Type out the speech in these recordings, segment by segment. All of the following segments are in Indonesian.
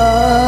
Oh.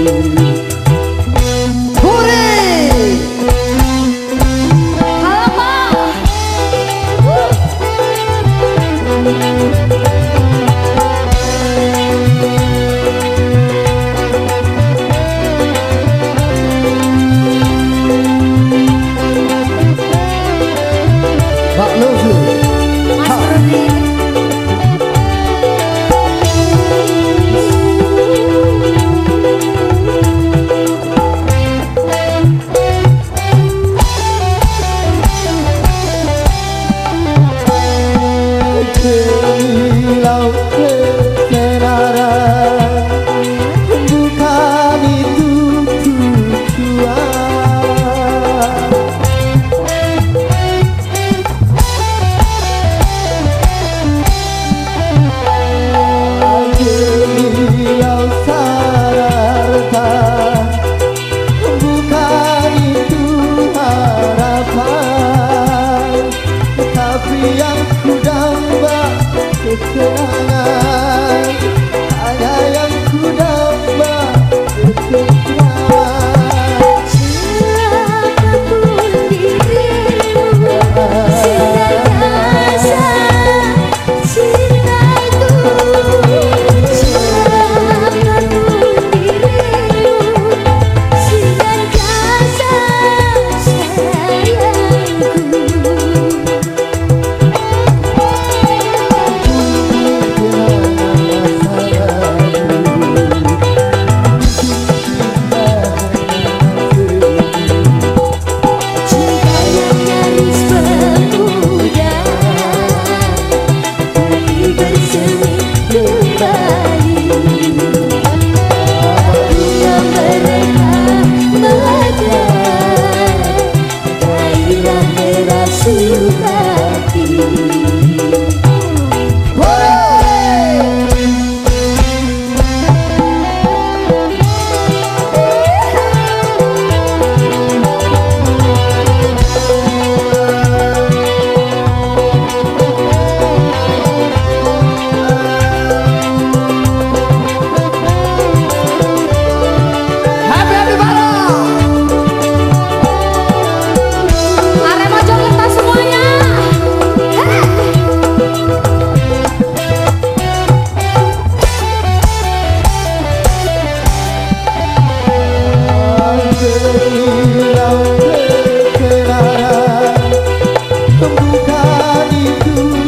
Terima. tumbuhkan itu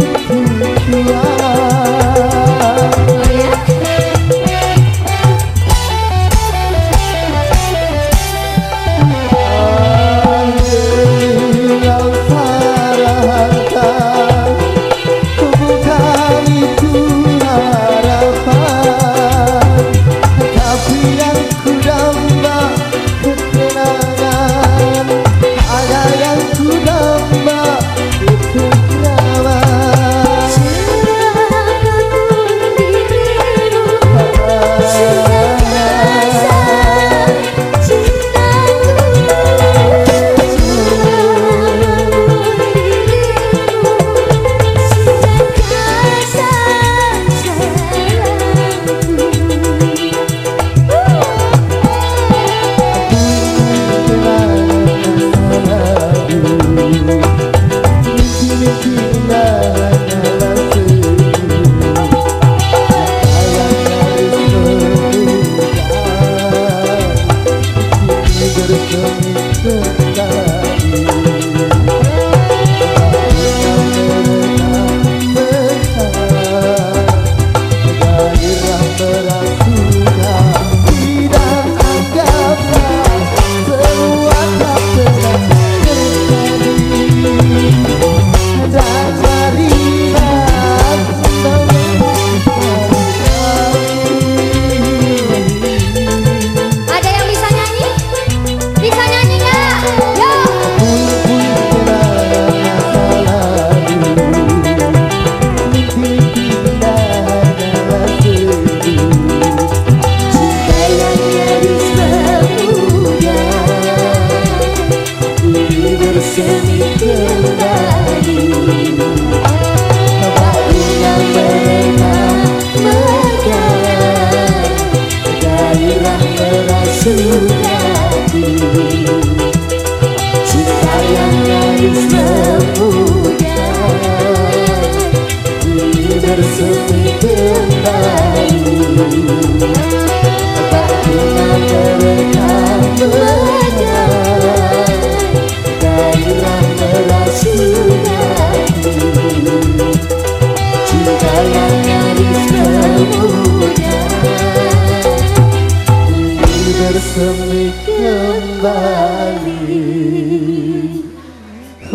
kembali.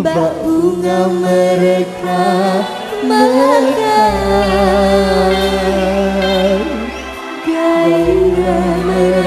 Bak bunga mereka mekar Gairah mereka